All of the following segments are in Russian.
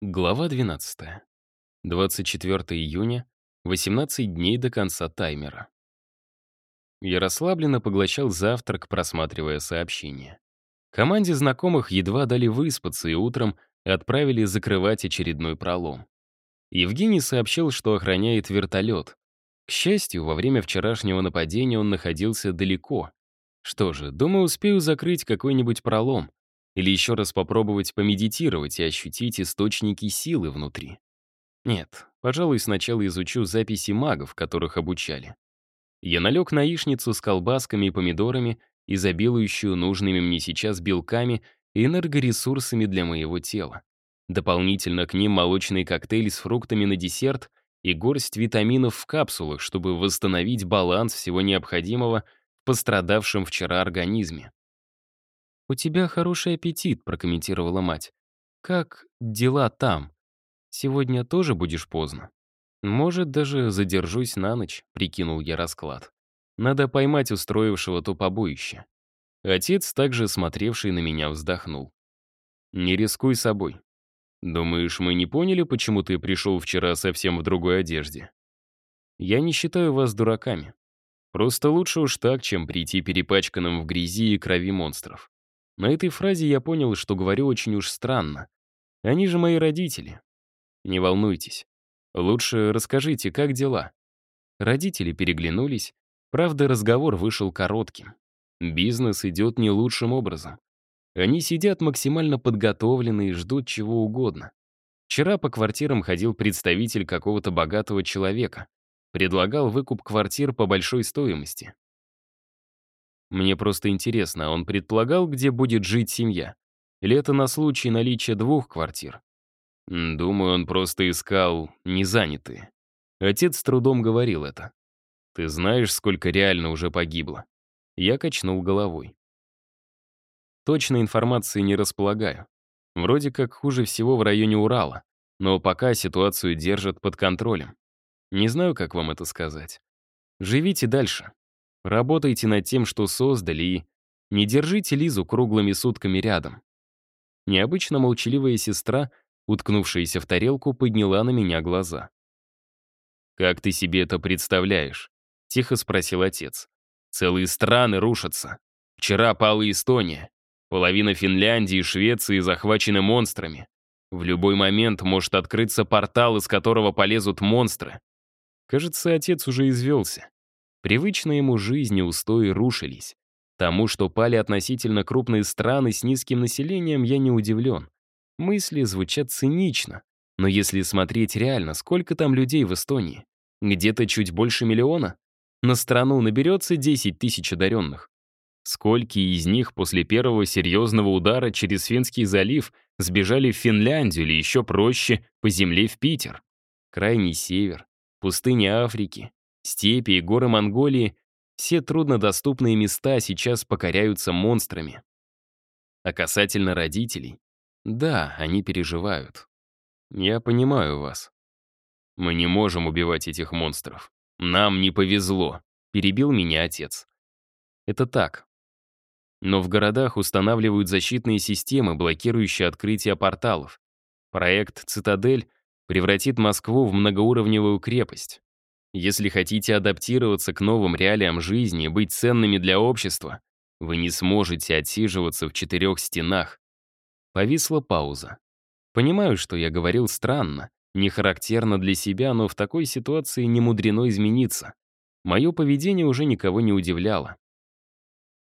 Глава 12. 24 июня, 18 дней до конца таймера. Я расслабленно поглощал завтрак, просматривая сообщения. Команде знакомых едва дали выспаться и утром отправили закрывать очередной пролом. Евгений сообщил, что охраняет вертолет. К счастью, во время вчерашнего нападения он находился далеко. Что же, думаю, успею закрыть какой-нибудь пролом. Или еще раз попробовать помедитировать и ощутить источники силы внутри. Нет, пожалуй, сначала изучу записи магов, которых обучали. Я налег на яичницу с колбасками и помидорами, изобилующую нужными мне сейчас белками и энергоресурсами для моего тела. Дополнительно к ним молочный коктейль с фруктами на десерт и горсть витаминов в капсулах, чтобы восстановить баланс всего необходимого в пострадавшем вчера организме. «У тебя хороший аппетит», — прокомментировала мать. «Как дела там? Сегодня тоже будешь поздно?» «Может, даже задержусь на ночь», — прикинул я расклад. «Надо поймать устроившего то побоище». Отец, также смотревший на меня, вздохнул. «Не рискуй собой. Думаешь, мы не поняли, почему ты пришел вчера совсем в другой одежде? Я не считаю вас дураками. Просто лучше уж так, чем прийти перепачканным в грязи и крови монстров. На этой фразе я понял, что говорю очень уж странно. Они же мои родители. Не волнуйтесь. Лучше расскажите, как дела?» Родители переглянулись. Правда, разговор вышел коротким. Бизнес идет не лучшим образом. Они сидят максимально подготовленные и ждут чего угодно. Вчера по квартирам ходил представитель какого-то богатого человека. Предлагал выкуп квартир по большой стоимости. Мне просто интересно, он предполагал, где будет жить семья? Или это на случай наличия двух квартир? Думаю, он просто искал незанятые. Отец с трудом говорил это. Ты знаешь, сколько реально уже погибло? Я качнул головой. Точной информации не располагаю. Вроде как хуже всего в районе Урала, но пока ситуацию держат под контролем. Не знаю, как вам это сказать. Живите дальше. Работайте над тем, что создали, и не держите Лизу круглыми сутками рядом. Необычно молчаливая сестра, уткнувшаяся в тарелку, подняла на меня глаза. «Как ты себе это представляешь?» — тихо спросил отец. «Целые страны рушатся. Вчера пала Эстония. Половина Финляндии и Швеции захвачены монстрами. В любой момент может открыться портал, из которого полезут монстры. Кажется, отец уже извелся. Привычные ему жизни устои рушились. Тому, что пали относительно крупные страны с низким населением, я не удивлен. Мысли звучат цинично. Но если смотреть реально, сколько там людей в Эстонии? Где-то чуть больше миллиона? На страну наберется 10 тысяч одаренных. Сколько из них после первого серьезного удара через Финский залив сбежали в Финляндию или еще проще, по земле в Питер? Крайний север, пустыня Африки, Степи и горы Монголии — все труднодоступные места сейчас покоряются монстрами. А касательно родителей, да, они переживают. Я понимаю вас. Мы не можем убивать этих монстров. Нам не повезло, перебил меня отец. Это так. Но в городах устанавливают защитные системы, блокирующие открытие порталов. Проект «Цитадель» превратит Москву в многоуровневую крепость. Если хотите адаптироваться к новым реалиям жизни и быть ценными для общества, вы не сможете отсиживаться в четырех стенах. Повисла пауза. Понимаю, что я говорил странно, не характерно для себя, но в такой ситуации не мудрено измениться. Мое поведение уже никого не удивляло.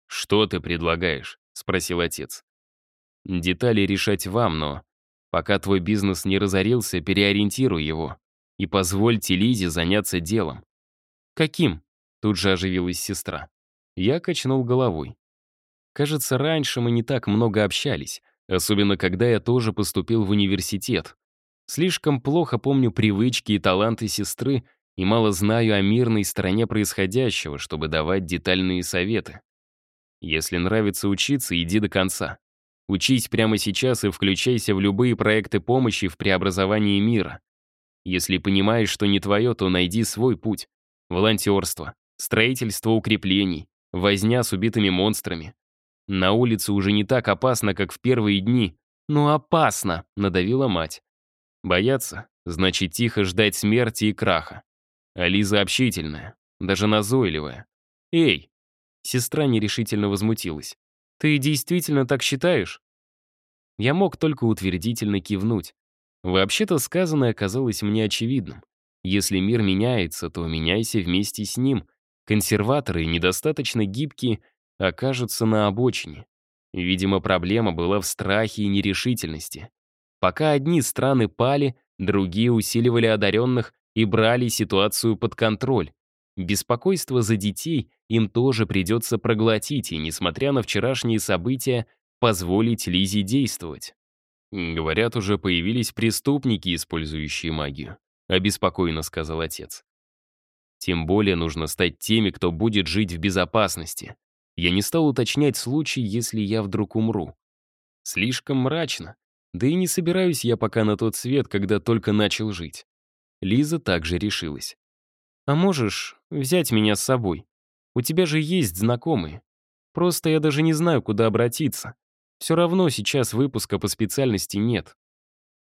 «Что ты предлагаешь?» — спросил отец. «Детали решать вам, но пока твой бизнес не разорился, переориентируй его и позвольте Лизе заняться делом». «Каким?» — тут же оживилась сестра. Я качнул головой. Кажется, раньше мы не так много общались, особенно когда я тоже поступил в университет. Слишком плохо помню привычки и таланты сестры и мало знаю о мирной стороне происходящего, чтобы давать детальные советы. Если нравится учиться, иди до конца. Учись прямо сейчас и включайся в любые проекты помощи в преобразовании мира. Если понимаешь, что не твое, то найди свой путь. Волонтерство, строительство укреплений, возня с убитыми монстрами. На улице уже не так опасно, как в первые дни. «Ну опасно!» — надавила мать. Бояться — значит тихо ждать смерти и краха. А общительная, даже назойливая. «Эй!» Сестра нерешительно возмутилась. «Ты действительно так считаешь?» Я мог только утвердительно кивнуть. Вообще-то сказанное казалось мне очевидным. Если мир меняется, то меняйся вместе с ним. Консерваторы, недостаточно гибкие, окажутся на обочине. Видимо, проблема была в страхе и нерешительности. Пока одни страны пали, другие усиливали одаренных и брали ситуацию под контроль. Беспокойство за детей им тоже придется проглотить, и, несмотря на вчерашние события, позволить Лизе действовать. «Говорят, уже появились преступники, использующие магию», — обеспокоенно сказал отец. «Тем более нужно стать теми, кто будет жить в безопасности. Я не стал уточнять случай, если я вдруг умру. Слишком мрачно. Да и не собираюсь я пока на тот свет, когда только начал жить. Лиза также решилась. «А можешь взять меня с собой? У тебя же есть знакомые. Просто я даже не знаю, куда обратиться. Все равно сейчас выпуска по специальности нет».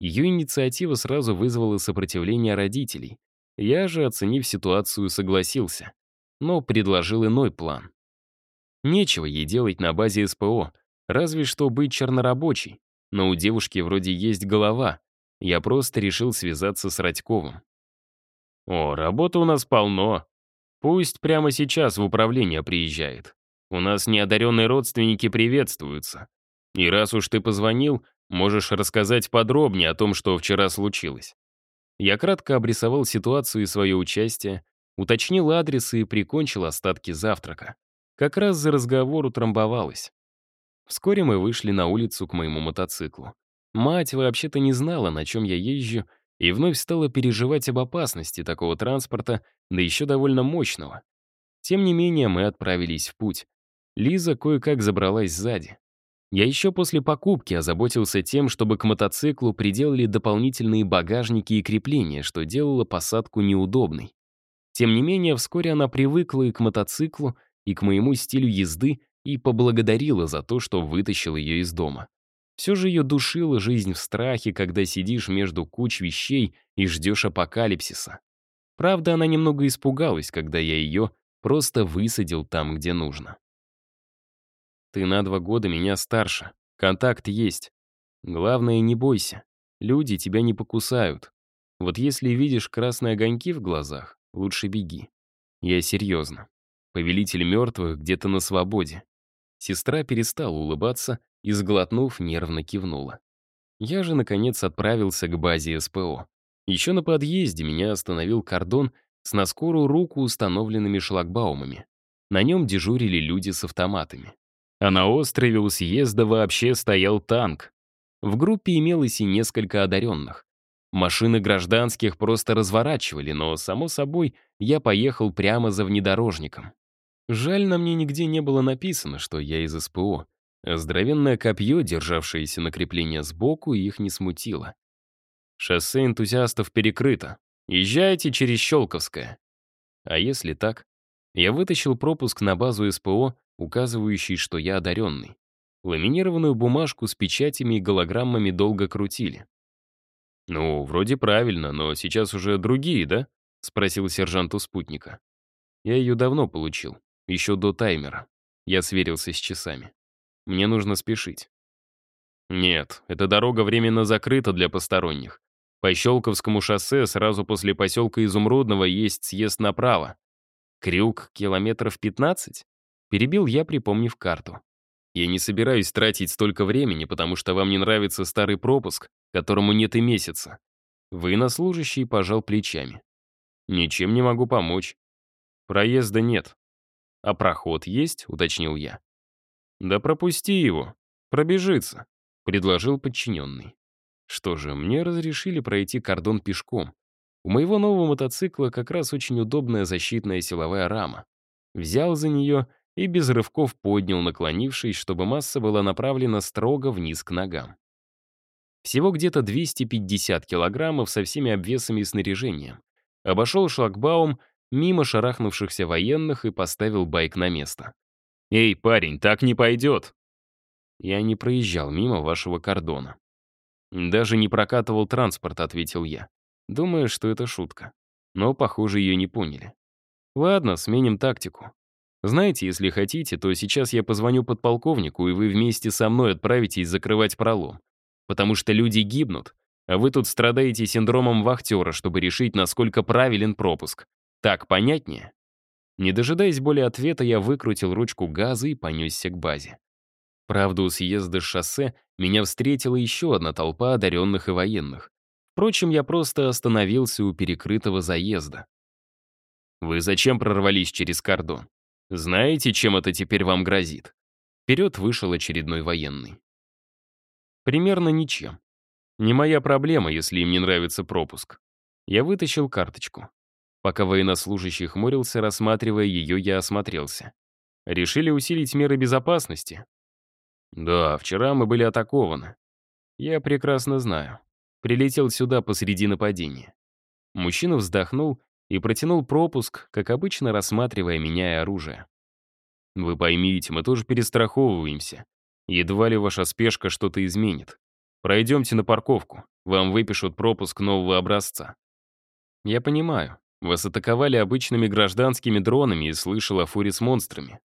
Ее инициатива сразу вызвала сопротивление родителей. Я же, оценив ситуацию, согласился. Но предложил иной план. Нечего ей делать на базе СПО, разве что быть чернорабочей. Но у девушки вроде есть голова. Я просто решил связаться с Радьковым. «О, работы у нас полно. Пусть прямо сейчас в управление приезжает. У нас неодаренные родственники приветствуются. И раз уж ты позвонил, можешь рассказать подробнее о том, что вчера случилось». Я кратко обрисовал ситуацию и свое участие, уточнил адресы и прикончил остатки завтрака. Как раз за разговор утрамбовалось. Вскоре мы вышли на улицу к моему мотоциклу. Мать вообще-то не знала, на чем я езжу, и вновь стала переживать об опасности такого транспорта, да еще довольно мощного. Тем не менее, мы отправились в путь. Лиза кое-как забралась сзади. Я еще после покупки озаботился тем, чтобы к мотоциклу приделали дополнительные багажники и крепления, что делало посадку неудобной. Тем не менее, вскоре она привыкла и к мотоциклу, и к моему стилю езды, и поблагодарила за то, что вытащил ее из дома. Все же ее душила жизнь в страхе, когда сидишь между куч вещей и ждешь апокалипсиса. Правда, она немного испугалась, когда я ее просто высадил там, где нужно. Ты на два года меня старше. Контакт есть. Главное, не бойся. Люди тебя не покусают. Вот если видишь красные огоньки в глазах, лучше беги. Я серьезно. Повелитель мертвых где-то на свободе. Сестра перестала улыбаться и, сглотнув, нервно кивнула. Я же, наконец, отправился к базе СПО. Еще на подъезде меня остановил кордон с на руку установленными шлагбаумами. На нем дежурили люди с автоматами. А на острове у съезда вообще стоял танк. В группе имелось и несколько одаренных. Машины гражданских просто разворачивали, но, само собой, я поехал прямо за внедорожником. Жаль, на мне нигде не было написано, что я из СПО. Здоровенное копье, державшееся на крепление сбоку, их не смутило. Шоссе энтузиастов перекрыто. Езжайте через Щелковское. А если так? Я вытащил пропуск на базу СПО, указывающий, что я одаренный. Ламинированную бумажку с печатями и голограммами долго крутили. «Ну, вроде правильно, но сейчас уже другие, да?» — спросил сержант у спутника. Я ее давно получил, еще до таймера. Я сверился с часами. Мне нужно спешить. Нет, эта дорога временно закрыта для посторонних. По Щелковскому шоссе сразу после поселка Изумрудного есть съезд направо. Крюк километров 15? Перебил я, припомнив карту. Я не собираюсь тратить столько времени, потому что вам не нравится старый пропуск, которому нет и месяца. Военнослужащий пожал плечами. Ничем не могу помочь. Проезда нет. А проход есть, уточнил я. «Да пропусти его. Пробежится», — предложил подчиненный. Что же, мне разрешили пройти кордон пешком. У моего нового мотоцикла как раз очень удобная защитная силовая рама. Взял за нее и без рывков поднял, наклонившись, чтобы масса была направлена строго вниз к ногам. Всего где-то 250 килограммов со всеми обвесами и снаряжением. Обошел шлагбаум мимо шарахнувшихся военных и поставил байк на место. «Эй, парень, так не пойдет!» Я не проезжал мимо вашего кордона. «Даже не прокатывал транспорт», — ответил я. Думаю, что это шутка. Но, похоже, ее не поняли. Ладно, сменим тактику. Знаете, если хотите, то сейчас я позвоню подполковнику, и вы вместе со мной отправитесь закрывать пролом. Потому что люди гибнут, а вы тут страдаете синдромом вахтера, чтобы решить, насколько правилен пропуск. Так понятнее? Не дожидаясь более ответа, я выкрутил ручку газа и понесся к базе. Правда, у съезда с шоссе меня встретила еще одна толпа одаренных и военных. Впрочем, я просто остановился у перекрытого заезда. «Вы зачем прорвались через кордон? Знаете, чем это теперь вам грозит?» Вперед вышел очередной военный. «Примерно ничем. Не моя проблема, если им не нравится пропуск. Я вытащил карточку. Пока военнослужащий хмурился, рассматривая ее, я осмотрелся. Решили усилить меры безопасности? Да, вчера мы были атакованы. Я прекрасно знаю. Прилетел сюда посреди нападения. Мужчина вздохнул и протянул пропуск, как обычно рассматривая меня и оружие. «Вы поймите, мы тоже перестраховываемся. Едва ли ваша спешка что-то изменит. Пройдемте на парковку, вам выпишут пропуск нового образца». «Я понимаю, вас атаковали обычными гражданскими дронами и слышал о фуре с монстрами.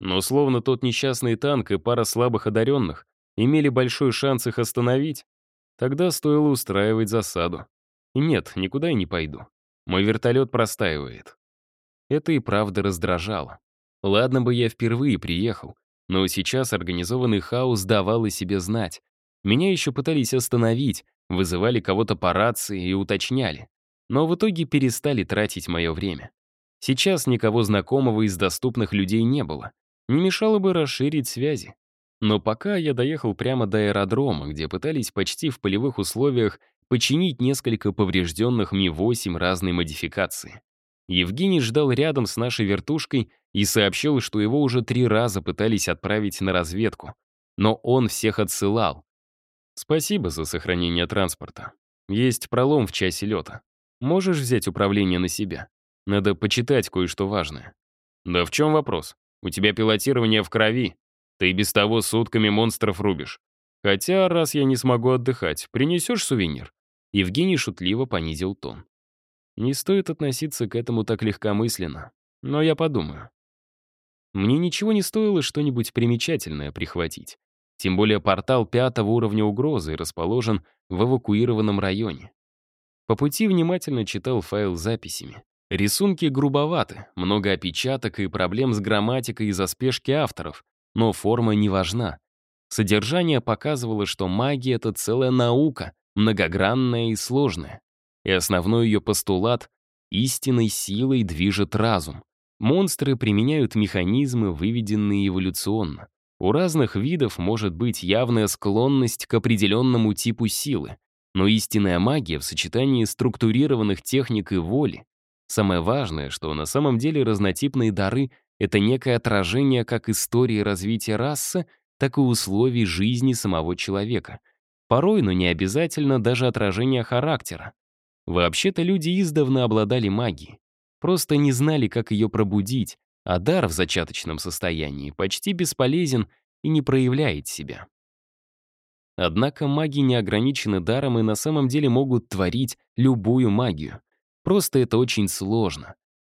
Но словно тот несчастный танк и пара слабых одаренных имели большой шанс их остановить, Тогда стоило устраивать засаду. Нет, никуда я не пойду. Мой вертолет простаивает. Это и правда раздражало. Ладно бы я впервые приехал, но сейчас организованный хаос давал о себе знать. Меня еще пытались остановить, вызывали кого-то по рации и уточняли. Но в итоге перестали тратить мое время. Сейчас никого знакомого из доступных людей не было. Не мешало бы расширить связи. Но пока я доехал прямо до аэродрома, где пытались почти в полевых условиях починить несколько поврежденных Ми-8 разной модификации. Евгений ждал рядом с нашей вертушкой и сообщил, что его уже три раза пытались отправить на разведку. Но он всех отсылал. Спасибо за сохранение транспорта. Есть пролом в часе лета. Можешь взять управление на себя? Надо почитать кое-что важное. Да в чем вопрос? У тебя пилотирование в крови. Ты без того сутками монстров рубишь. Хотя, раз я не смогу отдыхать, принесешь сувенир?» Евгений шутливо понизил тон. «Не стоит относиться к этому так легкомысленно, но я подумаю». Мне ничего не стоило что-нибудь примечательное прихватить. Тем более портал пятого уровня угрозы расположен в эвакуированном районе. По пути внимательно читал файл с записями. Рисунки грубоваты, много опечаток и проблем с грамматикой из-за спешки авторов, но форма не важна. Содержание показывало, что магия — это целая наука, многогранная и сложная. И основной ее постулат — истинной силой движет разум. Монстры применяют механизмы, выведенные эволюционно. У разных видов может быть явная склонность к определенному типу силы, но истинная магия в сочетании структурированных техник и воли. Самое важное, что на самом деле разнотипные дары это некое отражение как истории развития расы, так и условий жизни самого человека. Порой, но не обязательно, даже отражение характера. Вообще-то люди издавна обладали магией. Просто не знали, как ее пробудить, а дар в зачаточном состоянии почти бесполезен и не проявляет себя. Однако маги не ограничены даром и на самом деле могут творить любую магию. Просто это очень сложно.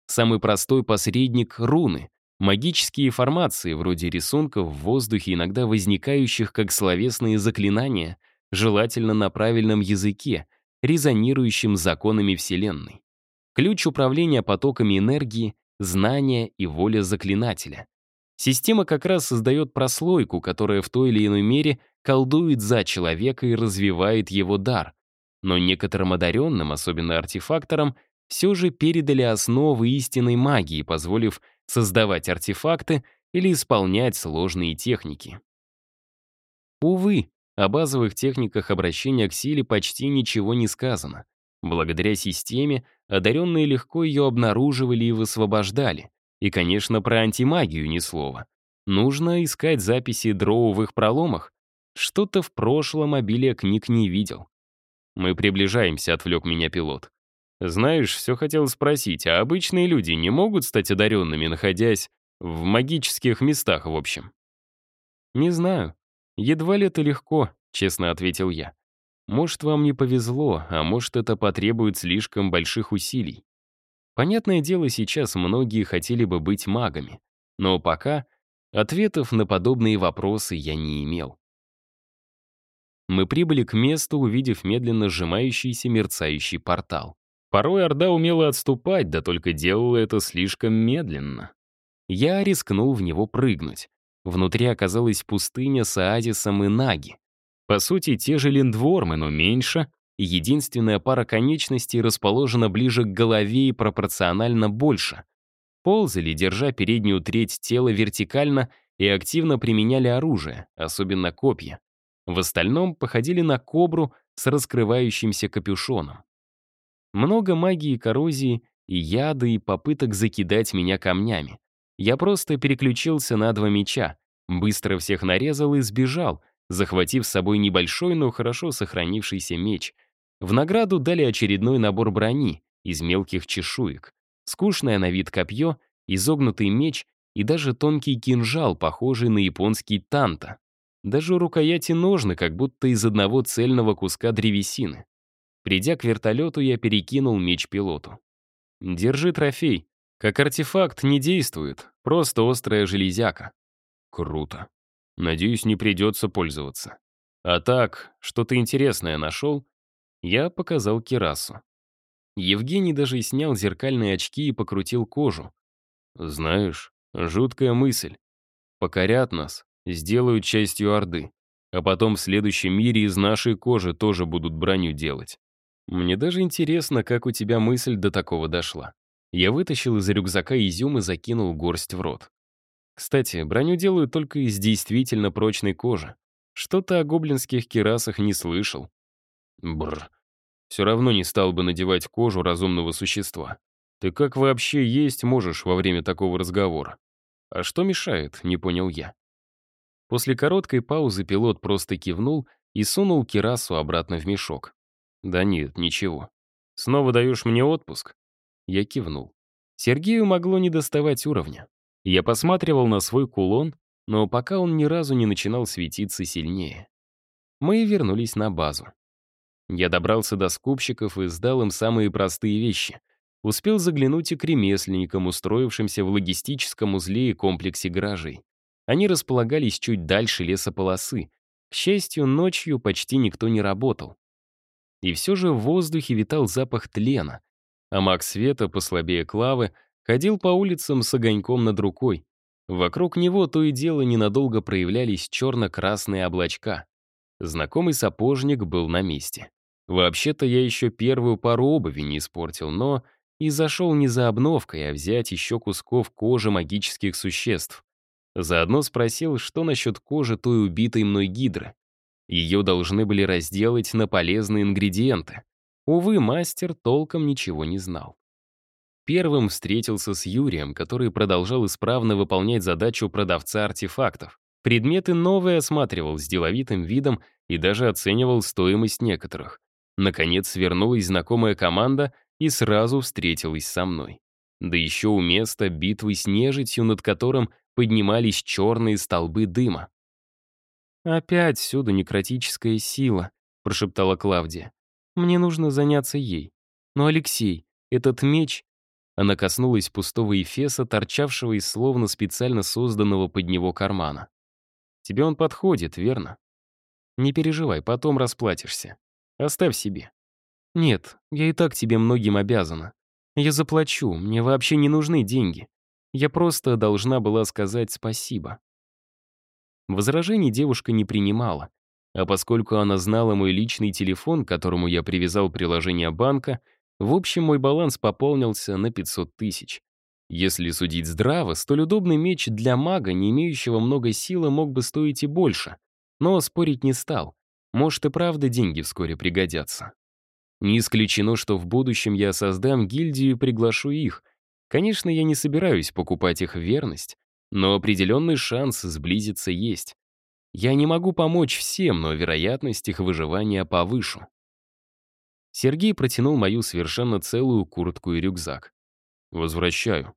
Самый простой посредник — руны. Магические формации, вроде рисунков в воздухе, иногда возникающих как словесные заклинания, желательно на правильном языке, резонирующем с законами Вселенной. Ключ управления потоками энергии — знание и воля заклинателя. Система как раз создает прослойку, которая в той или иной мере колдует за человека и развивает его дар. Но некоторым одаренным, особенно артефакторам, все же передали основы истинной магии, позволив создавать артефакты или исполнять сложные техники. Увы, о базовых техниках обращения к силе почти ничего не сказано. Благодаря системе одаренные легко ее обнаруживали и высвобождали. И, конечно, про антимагию ни слова. Нужно искать записи дроу в их проломах. Что-то в прошлом обилие книг не видел. Мы приближаемся, отвлек меня пилот. Знаешь, все хотел спросить, а обычные люди не могут стать одаренными, находясь в магических местах, в общем? Не знаю. Едва ли это легко, честно ответил я. Может, вам не повезло, а может, это потребует слишком больших усилий. Понятное дело, сейчас многие хотели бы быть магами, но пока ответов на подобные вопросы я не имел. Мы прибыли к месту, увидев медленно сжимающийся мерцающий портал. Порой Орда умела отступать, да только делала это слишком медленно. Я рискнул в него прыгнуть. Внутри оказалась пустыня с оазисом и наги. По сути, те же линдвормы, но меньше, единственная пара конечностей расположена ближе к голове и пропорционально больше. Ползали, держа переднюю треть тела вертикально и активно применяли оружие, особенно копья. В остальном походили на кобру с раскрывающимся капюшоном. Много магии коррозии и яда, и попыток закидать меня камнями. Я просто переключился на два меча, быстро всех нарезал и сбежал, захватив с собой небольшой, но хорошо сохранившийся меч. В награду дали очередной набор брони из мелких чешуек, скучное на вид копье, изогнутый меч и даже тонкий кинжал, похожий на японский танта. Даже рукояти ножны, как будто из одного цельного куска древесины. Придя к вертолету, я перекинул меч пилоту. «Держи трофей. Как артефакт не действует, просто острая железяка». «Круто. Надеюсь, не придется пользоваться. А так, что-то интересное нашел?» Я показал Кирасу. Евгений даже снял зеркальные очки и покрутил кожу. «Знаешь, жуткая мысль. Покорят нас, сделают частью Орды. А потом в следующем мире из нашей кожи тоже будут броню делать. Мне даже интересно, как у тебя мысль до такого дошла. Я вытащил из рюкзака изюм и закинул горсть в рот. Кстати, броню делают только из действительно прочной кожи. Что-то о гоблинских керасах не слышал. Бррр. Все равно не стал бы надевать кожу разумного существа. Ты как вообще есть можешь во время такого разговора? А что мешает, не понял я. После короткой паузы пилот просто кивнул и сунул кирасу обратно в мешок. «Да нет, ничего. Снова даешь мне отпуск?» Я кивнул. Сергею могло не доставать уровня. Я посматривал на свой кулон, но пока он ни разу не начинал светиться сильнее. Мы вернулись на базу. Я добрался до скупщиков и сдал им самые простые вещи. Успел заглянуть и к ремесленникам, устроившимся в логистическом узле и комплексе гаражей. Они располагались чуть дальше лесополосы. К счастью, ночью почти никто не работал. И все же в воздухе витал запах тлена, а маг света, послабее Клавы, ходил по улицам с огоньком над рукой. Вокруг него то и дело ненадолго проявлялись черно-красные облачка. Знакомый сапожник был на месте. Вообще-то я еще первую пару обуви не испортил, но и зашел не за обновкой, а взять еще кусков кожи магических существ. Заодно спросил, что насчет кожи той убитой мной гидры. Ее должны были разделать на полезные ингредиенты. Увы, мастер толком ничего не знал. Первым встретился с Юрием, который продолжал исправно выполнять задачу продавца артефактов. Предметы новые осматривал с деловитым видом и даже оценивал стоимость некоторых. Наконец свернулась знакомая команда и сразу встретилась со мной. Да еще у места битвы с нежитью, над которым поднимались черные столбы дыма. «Опять всюду некротическая сила», — прошептала Клавдия. «Мне нужно заняться ей. Но, Алексей, этот меч...» Она коснулась пустого эфеса, торчавшего из словно специально созданного под него кармана. «Тебе он подходит, верно? Не переживай, потом расплатишься. Оставь себе». «Нет, я и так тебе многим обязана. Я заплачу, мне вообще не нужны деньги. Я просто должна была сказать спасибо. Возражений девушка не принимала, а поскольку она знала мой личный телефон, к которому я привязал приложение банка, в общем, мой баланс пополнился на 500 тысяч. Если судить здраво, столь удобный меч для мага, не имеющего много силы, мог бы стоить и больше. Но спорить не стал. Может и правда деньги вскоре пригодятся. Не исключено, что в будущем я создам гильдию и приглашу их, Конечно, я не собираюсь покупать их верность, но определенный шанс сблизиться есть. Я не могу помочь всем, но вероятность их выживания повышу. Сергей протянул мою совершенно целую куртку и рюкзак. «Возвращаю.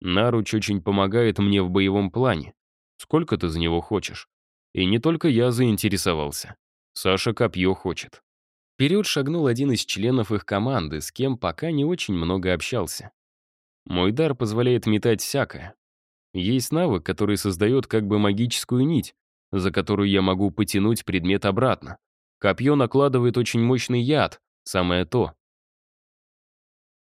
Наруч очень помогает мне в боевом плане. Сколько ты за него хочешь?» И не только я заинтересовался. Саша копье хочет. Вперед шагнул один из членов их команды, с кем пока не очень много общался. Мой дар позволяет метать всякое. Есть навык, который создает как бы магическую нить, за которую я могу потянуть предмет обратно. Копье накладывает очень мощный яд, самое то.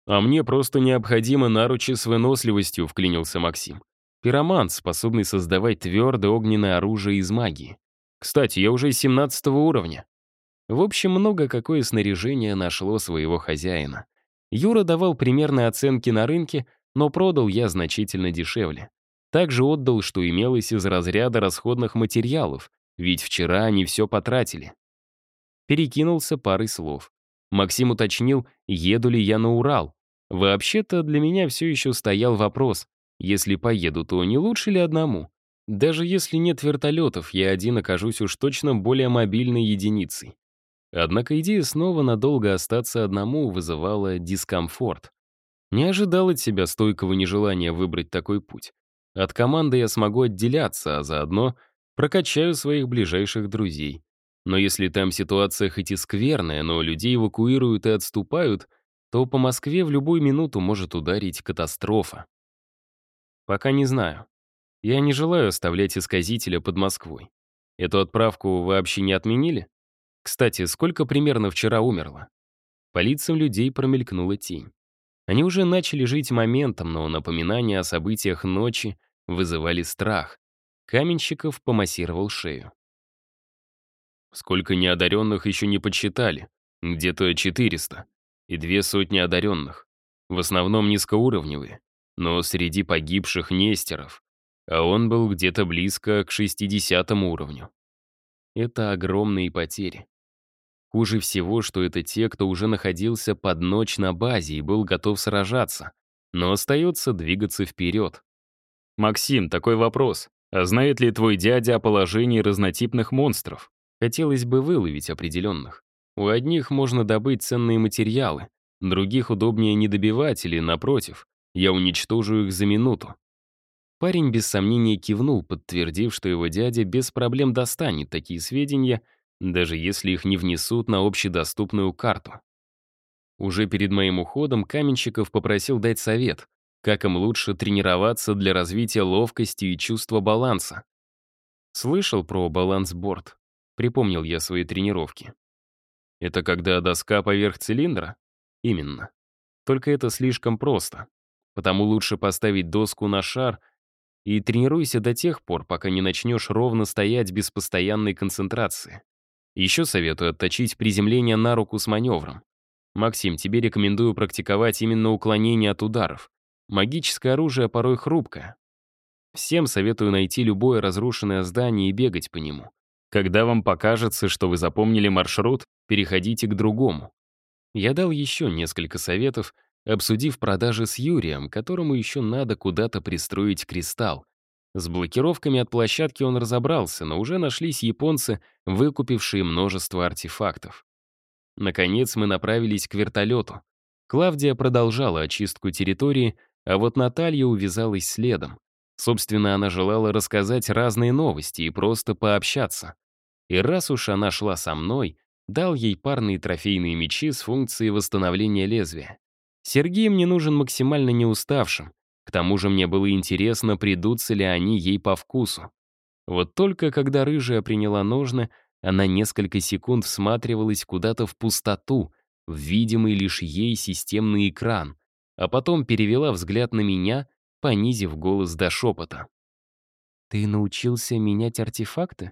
«А мне просто необходимо наручи с выносливостью», — вклинился Максим. «Пиромант, способный создавать твердое огненное оружие из магии. Кстати, я уже 17 уровня». В общем, много какое снаряжение нашло своего хозяина. Юра давал примерные оценки на рынке, но продал я значительно дешевле. Также отдал, что имелось из разряда расходных материалов, ведь вчера они все потратили. Перекинулся парой слов. Максим уточнил, еду ли я на Урал. Вообще-то для меня все еще стоял вопрос, если поеду, то не лучше ли одному? Даже если нет вертолетов, я один окажусь уж точно более мобильной единицей. Однако идея снова надолго остаться одному вызывала дискомфорт. Не ожидал от себя стойкого нежелания выбрать такой путь. От команды я смогу отделяться, а заодно прокачаю своих ближайших друзей. Но если там ситуация хоть и скверная, но людей эвакуируют и отступают, то по Москве в любую минуту может ударить катастрофа. Пока не знаю. Я не желаю оставлять исказителя под Москвой. Эту отправку вообще не отменили? Кстати, сколько примерно вчера умерло? По лицам людей промелькнула тень. Они уже начали жить моментом, но напоминания о событиях ночи вызывали страх. Каменщиков помассировал шею. Сколько неодаренных еще не подсчитали? Где-то 400. И две сотни одаренных. В основном низкоуровневые. Но среди погибших Нестеров. А он был где-то близко к 60 уровню. Это огромные потери. Хуже всего, что это те, кто уже находился под ночь на базе и был готов сражаться, но остается двигаться вперед. «Максим, такой вопрос. А знает ли твой дядя о положении разнотипных монстров?» Хотелось бы выловить определенных. У одних можно добыть ценные материалы, других удобнее не добивать или, напротив, я уничтожу их за минуту. Парень без сомнения кивнул, подтвердив, что его дядя без проблем достанет такие сведения, даже если их не внесут на общедоступную карту. Уже перед моим уходом Каменщиков попросил дать совет, как им лучше тренироваться для развития ловкости и чувства баланса. Слышал про балансборд? Припомнил я свои тренировки. Это когда доска поверх цилиндра? Именно. Только это слишком просто. Потому лучше поставить доску на шар и тренируйся до тех пор, пока не начнешь ровно стоять без постоянной концентрации. Еще советую отточить приземление на руку с маневром. Максим, тебе рекомендую практиковать именно уклонение от ударов. Магическое оружие порой хрупкое. Всем советую найти любое разрушенное здание и бегать по нему. Когда вам покажется, что вы запомнили маршрут, переходите к другому. Я дал еще несколько советов, обсудив продажи с Юрием, которому еще надо куда-то пристроить кристалл. С блокировками от площадки он разобрался, но уже нашлись японцы, выкупившие множество артефактов. Наконец мы направились к вертолету. Клавдия продолжала очистку территории, а вот Наталья увязалась следом. Собственно, она желала рассказать разные новости и просто пообщаться. И раз уж она шла со мной, дал ей парные трофейные мечи с функцией восстановления лезвия. Сергей мне нужен максимально неуставшим. К тому же мне было интересно, придутся ли они ей по вкусу. Вот только когда рыжая приняла ножны, она несколько секунд всматривалась куда-то в пустоту, в видимый лишь ей системный экран, а потом перевела взгляд на меня, понизив голос до шепота. «Ты научился менять артефакты?»